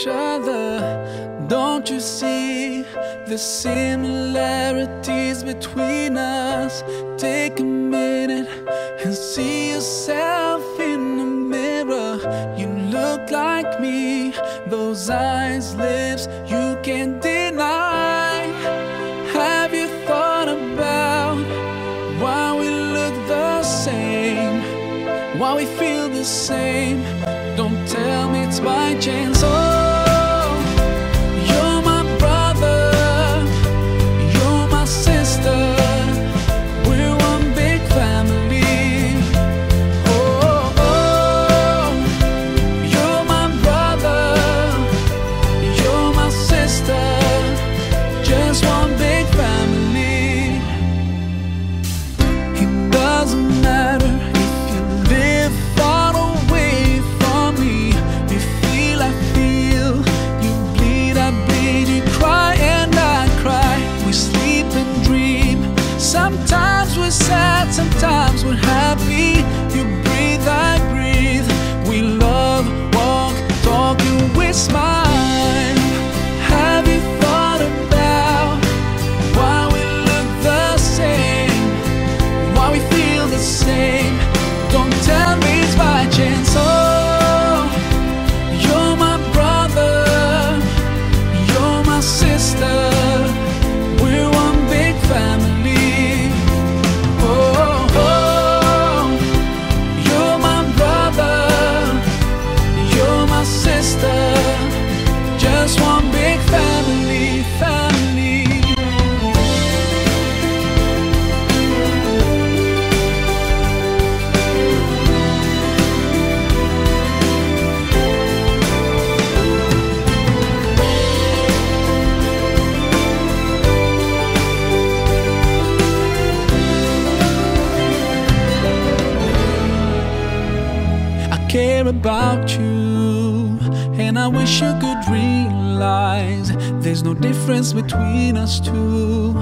each other. Don't you see the similarities between us? Take a minute and see yourself in the mirror. You look like me, those eyes, lips, you can't deny. Have you thought about why we look the same? Why we feel the same? Don't tell me it's by chance. Oh. Care about you, and I wish you could realize there's no difference between us two.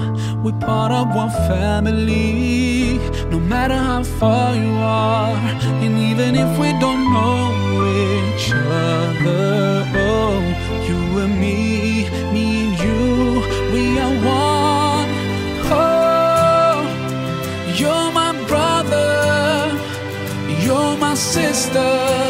We're part of one family, no matter how far you are, and even if we don't know each other. Sister.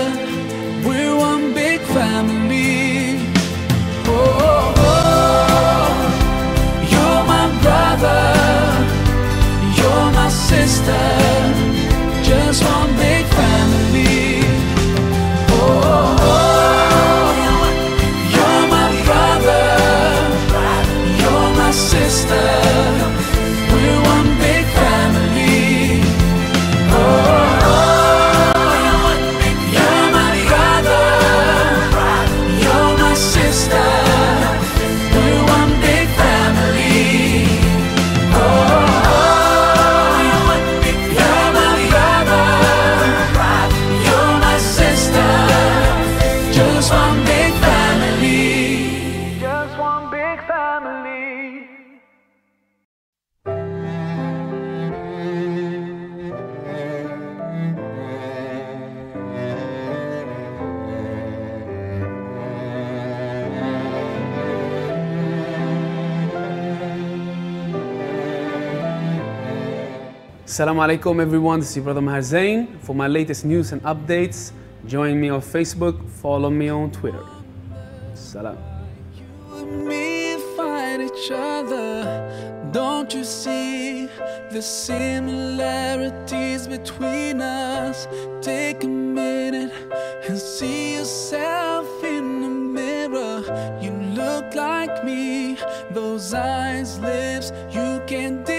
Assalamu alaikum everyone, this is brother Maher Zain. For my latest news and updates, join me on Facebook, follow me on Twitter. Salam. You and me find each other. Don't you see the similarities between us? Take a minute and see yourself in the mirror. You look like me, those eyes, lips, you can't.